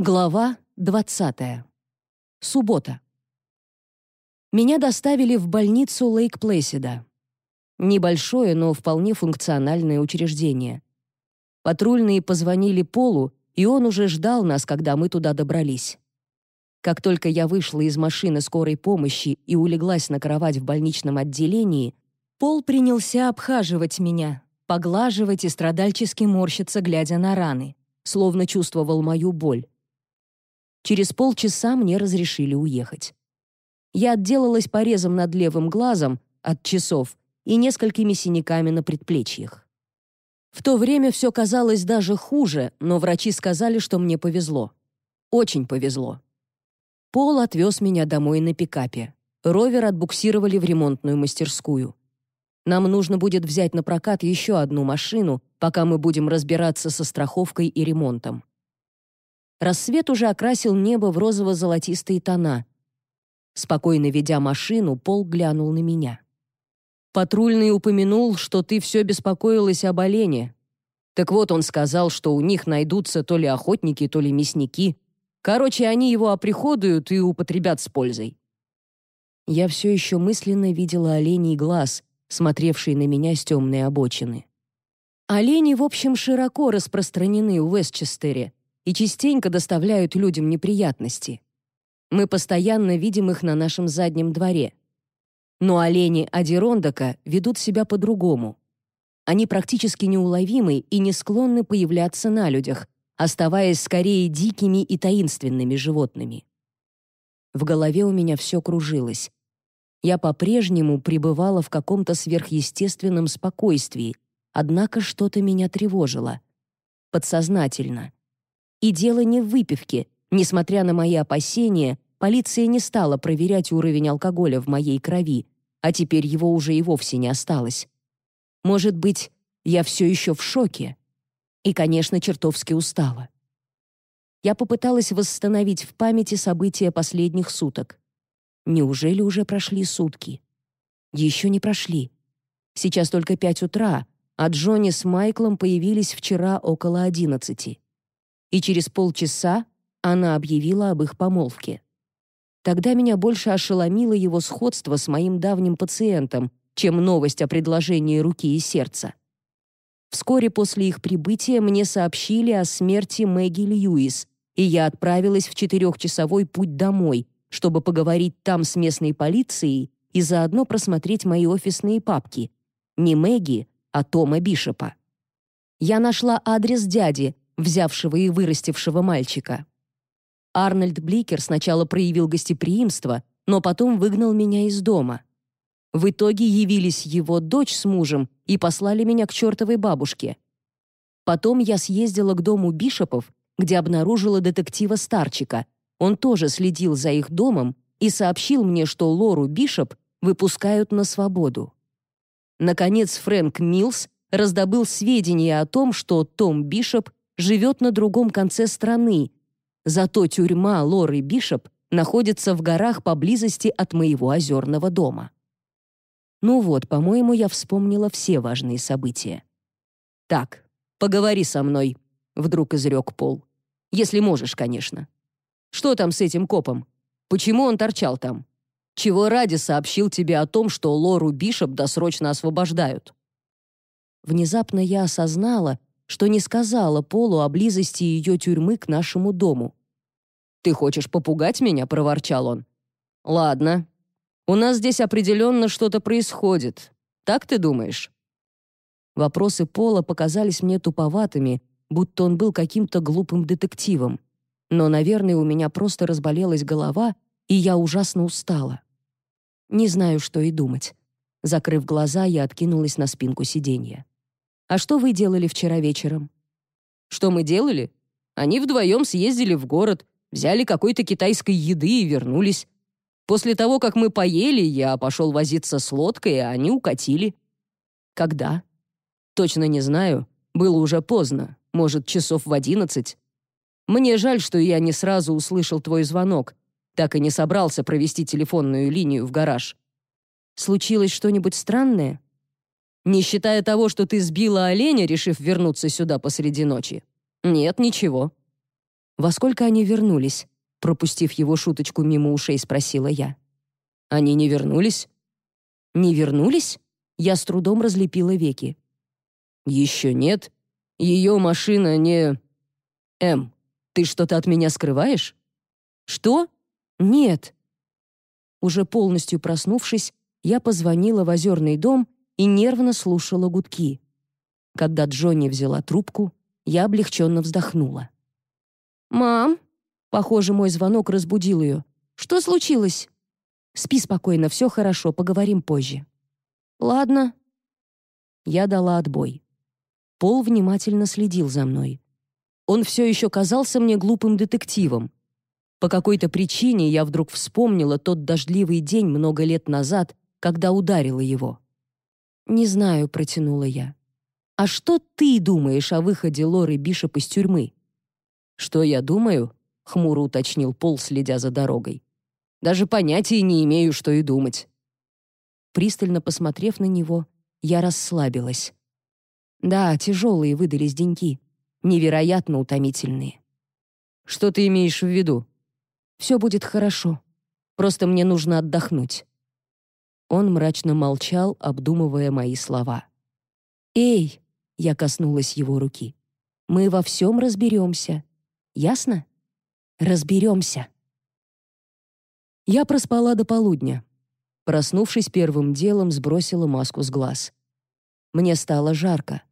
Глава 20. Суббота. Меня доставили в больницу Лейк-Плэсида. Небольшое, но вполне функциональное учреждение. Патрульные позвонили Полу, и он уже ждал нас, когда мы туда добрались. Как только я вышла из машины скорой помощи и улеглась на кровать в больничном отделении, Пол принялся обхаживать меня, поглаживать и страдальчески морщиться, глядя на раны, словно чувствовал мою боль. Через полчаса мне разрешили уехать. Я отделалась порезом над левым глазом от часов и несколькими синяками на предплечьях. В то время все казалось даже хуже, но врачи сказали, что мне повезло. Очень повезло. Пол отвез меня домой на пикапе. Ровер отбуксировали в ремонтную мастерскую. Нам нужно будет взять на прокат еще одну машину, пока мы будем разбираться со страховкой и ремонтом. Рассвет уже окрасил небо в розово-золотистые тона. Спокойно ведя машину, Пол глянул на меня. «Патрульный упомянул, что ты все беспокоилась об олене. Так вот, он сказал, что у них найдутся то ли охотники, то ли мясники. Короче, они его оприходуют и употребят с пользой». Я все еще мысленно видела оленей глаз, смотревший на меня с темной обочины. Олени, в общем, широко распространены в Вестчестере, и частенько доставляют людям неприятности. Мы постоянно видим их на нашем заднем дворе. Но олени Адирондока ведут себя по-другому. Они практически неуловимы и не склонны появляться на людях, оставаясь скорее дикими и таинственными животными. В голове у меня все кружилось. Я по-прежнему пребывала в каком-то сверхъестественном спокойствии, однако что-то меня тревожило. Подсознательно. И дело не в выпивке. Несмотря на мои опасения, полиция не стала проверять уровень алкоголя в моей крови, а теперь его уже и вовсе не осталось. Может быть, я все еще в шоке? И, конечно, чертовски устала. Я попыталась восстановить в памяти события последних суток. Неужели уже прошли сутки? Еще не прошли. Сейчас только пять утра, а Джонни с Майклом появились вчера около одиннадцати и через полчаса она объявила об их помолвке. Тогда меня больше ошеломило его сходство с моим давним пациентом, чем новость о предложении руки и сердца. Вскоре после их прибытия мне сообщили о смерти Мэгги Льюис, и я отправилась в четырехчасовой путь домой, чтобы поговорить там с местной полицией и заодно просмотреть мои офисные папки. Не Мэгги, а Тома Бишопа. Я нашла адрес дяди, взявшего и вырастившего мальчика. Арнольд Бликер сначала проявил гостеприимство, но потом выгнал меня из дома. В итоге явились его дочь с мужем и послали меня к чертовой бабушке. Потом я съездила к дому Бишопов, где обнаружила детектива Старчика. Он тоже следил за их домом и сообщил мне, что Лору Бишоп выпускают на свободу. Наконец Фрэнк Милс раздобыл сведения о том, что Том Бишоп живет на другом конце страны. Зато тюрьма Лоры Бишоп находится в горах поблизости от моего озерного дома. Ну вот, по-моему, я вспомнила все важные события. «Так, поговори со мной», — вдруг изрек Пол. «Если можешь, конечно. Что там с этим копом? Почему он торчал там? Чего ради сообщил тебе о том, что Лору Бишоп досрочно освобождают?» Внезапно я осознала, что не сказала Полу о близости ее тюрьмы к нашему дому. «Ты хочешь попугать меня?» — проворчал он. «Ладно. У нас здесь определенно что-то происходит. Так ты думаешь?» Вопросы Пола показались мне туповатыми, будто он был каким-то глупым детективом. Но, наверное, у меня просто разболелась голова, и я ужасно устала. Не знаю, что и думать. Закрыв глаза, я откинулась на спинку сиденья. А что вы делали вчера вечером?» «Что мы делали? Они вдвоем съездили в город, взяли какой-то китайской еды и вернулись. После того, как мы поели, я пошел возиться с лодкой, а они укатили». «Когда?» «Точно не знаю. Было уже поздно, может, часов в одиннадцать. Мне жаль, что я не сразу услышал твой звонок, так и не собрался провести телефонную линию в гараж. Случилось что-нибудь странное?» Не считая того, что ты сбила оленя, решив вернуться сюда посреди ночи. Нет, ничего. «Во сколько они вернулись?» Пропустив его шуточку мимо ушей, спросила я. «Они не вернулись?» «Не вернулись?» Я с трудом разлепила веки. «Еще нет. Ее машина не...» «Эм, ты что-то от меня скрываешь?» «Что? Нет». Уже полностью проснувшись, я позвонила в озерный дом и нервно слушала гудки. Когда Джонни взяла трубку, я облегченно вздохнула. «Мам!» Похоже, мой звонок разбудил ее. «Что случилось?» «Спи спокойно, все хорошо, поговорим позже». «Ладно». Я дала отбой. Пол внимательно следил за мной. Он все еще казался мне глупым детективом. По какой-то причине я вдруг вспомнила тот дождливый день много лет назад, когда ударила его. «Не знаю», — протянула я. «А что ты думаешь о выходе Лоры Бишоп из тюрьмы?» «Что я думаю?» — хмуро уточнил Пол, следя за дорогой. «Даже понятия не имею, что и думать». Пристально посмотрев на него, я расслабилась. Да, тяжелые выдались деньки. Невероятно утомительные. «Что ты имеешь в виду?» «Все будет хорошо. Просто мне нужно отдохнуть». Он мрачно молчал, обдумывая мои слова. «Эй!» — я коснулась его руки. «Мы во всем разберемся. Ясно? Разберемся». Я проспала до полудня. Проснувшись первым делом, сбросила маску с глаз. Мне стало жарко.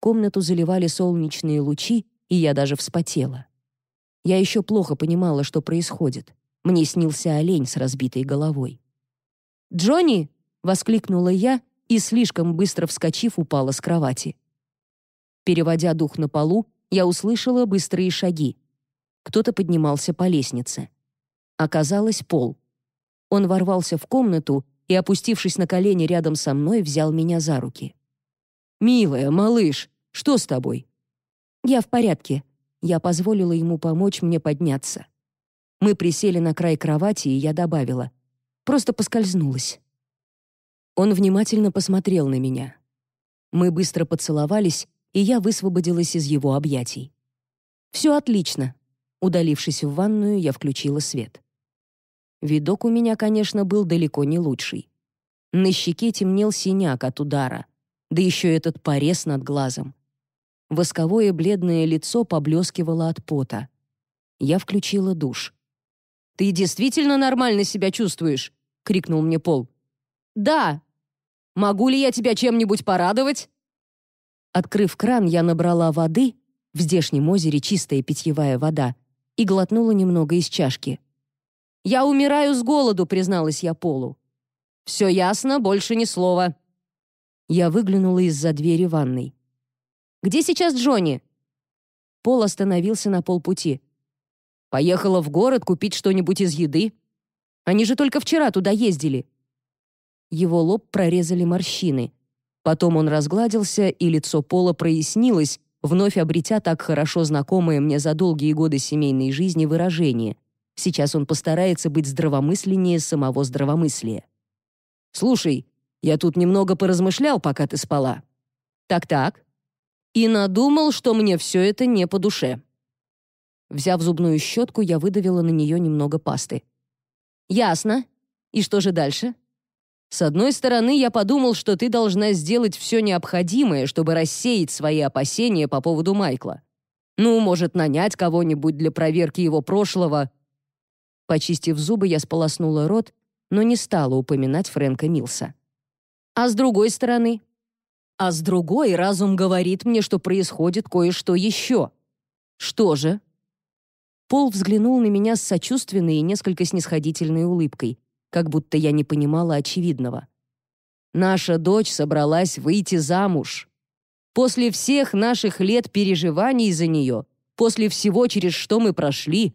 Комнату заливали солнечные лучи, и я даже вспотела. Я еще плохо понимала, что происходит. Мне снился олень с разбитой головой. «Джонни!» — воскликнула я и, слишком быстро вскочив, упала с кровати. Переводя дух на полу, я услышала быстрые шаги. Кто-то поднимался по лестнице. Оказалось, Пол. Он ворвался в комнату и, опустившись на колени рядом со мной, взял меня за руки. «Милая, малыш, что с тобой?» «Я в порядке». Я позволила ему помочь мне подняться. Мы присели на край кровати, и я добавила. Просто поскользнулась. Он внимательно посмотрел на меня. Мы быстро поцеловались, и я высвободилась из его объятий. «Все отлично». Удалившись в ванную, я включила свет. Видок у меня, конечно, был далеко не лучший. На щеке темнел синяк от удара, да еще этот порез над глазом. Восковое бледное лицо поблескивало от пота. Я включила душ. «Ты действительно нормально себя чувствуешь?» — крикнул мне Пол. «Да!» «Могу ли я тебя чем-нибудь порадовать?» Открыв кран, я набрала воды, в здешнем озере чистая питьевая вода, и глотнула немного из чашки. «Я умираю с голоду», — призналась я Полу. «Все ясно, больше ни слова». Я выглянула из-за двери ванной. «Где сейчас Джонни?» Пол остановился на полпути. «Поехала в город купить что-нибудь из еды. Они же только вчера туда ездили». Его лоб прорезали морщины. Потом он разгладился, и лицо Пола прояснилось, вновь обретя так хорошо знакомое мне за долгие годы семейной жизни выражение. Сейчас он постарается быть здравомысленнее самого здравомыслия. «Слушай, я тут немного поразмышлял, пока ты спала». «Так-так». «И надумал, что мне все это не по душе». Взяв зубную щетку, я выдавила на нее немного пасты. «Ясно. И что же дальше?» «С одной стороны, я подумал, что ты должна сделать все необходимое, чтобы рассеять свои опасения по поводу Майкла. Ну, может, нанять кого-нибудь для проверки его прошлого, Почистив зубы, я сполоснула рот, но не стала упоминать Фрэнка Милса. А с другой стороны? А с другой разум говорит мне, что происходит кое-что еще. Что же? Пол взглянул на меня с сочувственной и несколько снисходительной улыбкой, как будто я не понимала очевидного. Наша дочь собралась выйти замуж. После всех наших лет переживаний за нее, после всего, через что мы прошли,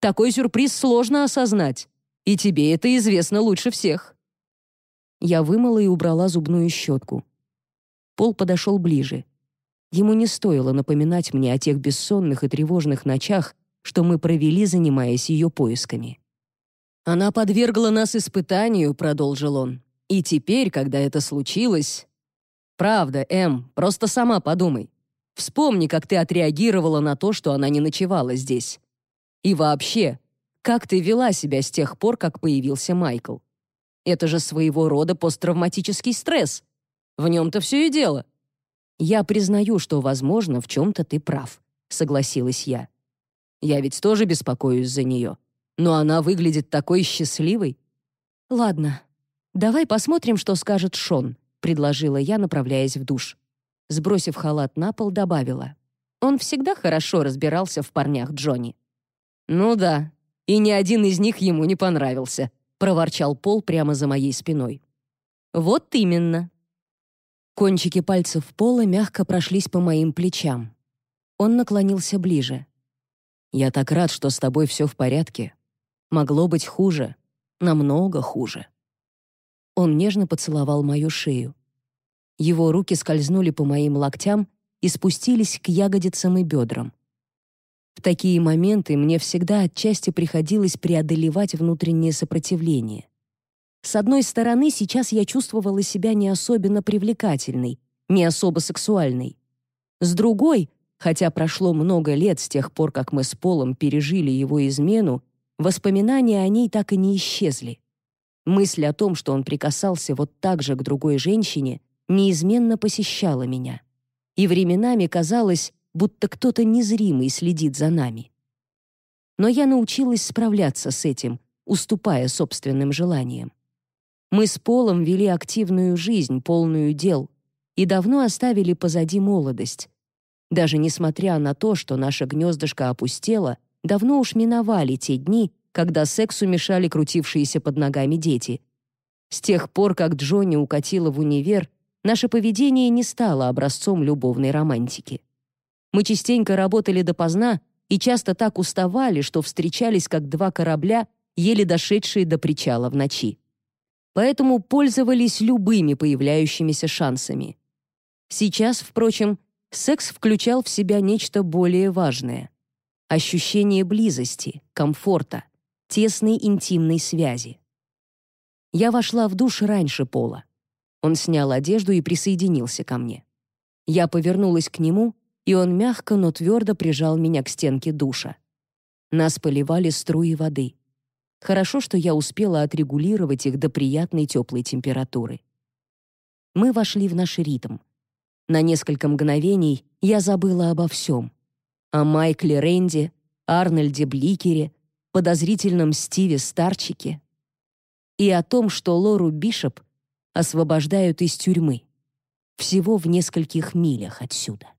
такой сюрприз сложно осознать, и тебе это известно лучше всех». Я вымыла и убрала зубную щетку. Пол подошел ближе. Ему не стоило напоминать мне о тех бессонных и тревожных ночах, что мы провели, занимаясь ее поисками. «Она подвергла нас испытанию», — продолжил он. «И теперь, когда это случилось...» «Правда, Эм, просто сама подумай. Вспомни, как ты отреагировала на то, что она не ночевала здесь. И вообще, как ты вела себя с тех пор, как появился Майкл? Это же своего рода посттравматический стресс. В нем-то все и дело. Я признаю, что, возможно, в чем-то ты прав, согласилась я. Я ведь тоже беспокоюсь за нее. Но она выглядит такой счастливой. Ладно, давай посмотрим, что скажет Шон, предложила я, направляясь в душ. Сбросив халат на пол, добавила. Он всегда хорошо разбирался в парнях Джонни. «Ну да, и ни один из них ему не понравился», проворчал Пол прямо за моей спиной. «Вот именно». Кончики пальцев Пола мягко прошлись по моим плечам. Он наклонился ближе. «Я так рад, что с тобой все в порядке. Могло быть хуже, намного хуже». Он нежно поцеловал мою шею. Его руки скользнули по моим локтям и спустились к ягодицам и бедрам. В такие моменты мне всегда отчасти приходилось преодолевать внутреннее сопротивление. С одной стороны, сейчас я чувствовала себя не особенно привлекательной, не особо сексуальной. С другой, хотя прошло много лет с тех пор, как мы с Полом пережили его измену, воспоминания о ней так и не исчезли. Мысль о том, что он прикасался вот так же к другой женщине, неизменно посещала меня. И временами казалось, будто кто-то незримый следит за нами. Но я научилась справляться с этим, уступая собственным желаниям. Мы с Полом вели активную жизнь, полную дел, и давно оставили позади молодость. Даже несмотря на то, что наше гнездышко опустело, давно уж миновали те дни, когда сексу мешали крутившиеся под ногами дети. С тех пор, как Джонни укатила в универ, наше поведение не стало образцом любовной романтики. Мы частенько работали допоздна и часто так уставали, что встречались как два корабля, еле дошедшие до причала в ночи. Поэтому пользовались любыми появляющимися шансами. Сейчас, впрочем, секс включал в себя нечто более важное. Ощущение близости, комфорта, тесной интимной связи. Я вошла в душ раньше Пола. Он снял одежду и присоединился ко мне. Я повернулась к нему и он мягко, но твердо прижал меня к стенке душа. Нас поливали струи воды. Хорошо, что я успела отрегулировать их до приятной теплой температуры. Мы вошли в наш ритм. На несколько мгновений я забыла обо всем. О Майкле Рэнди, Арнольде Бликере, подозрительном Стиве Старчике и о том, что Лору Бишоп освобождают из тюрьмы всего в нескольких милях отсюда.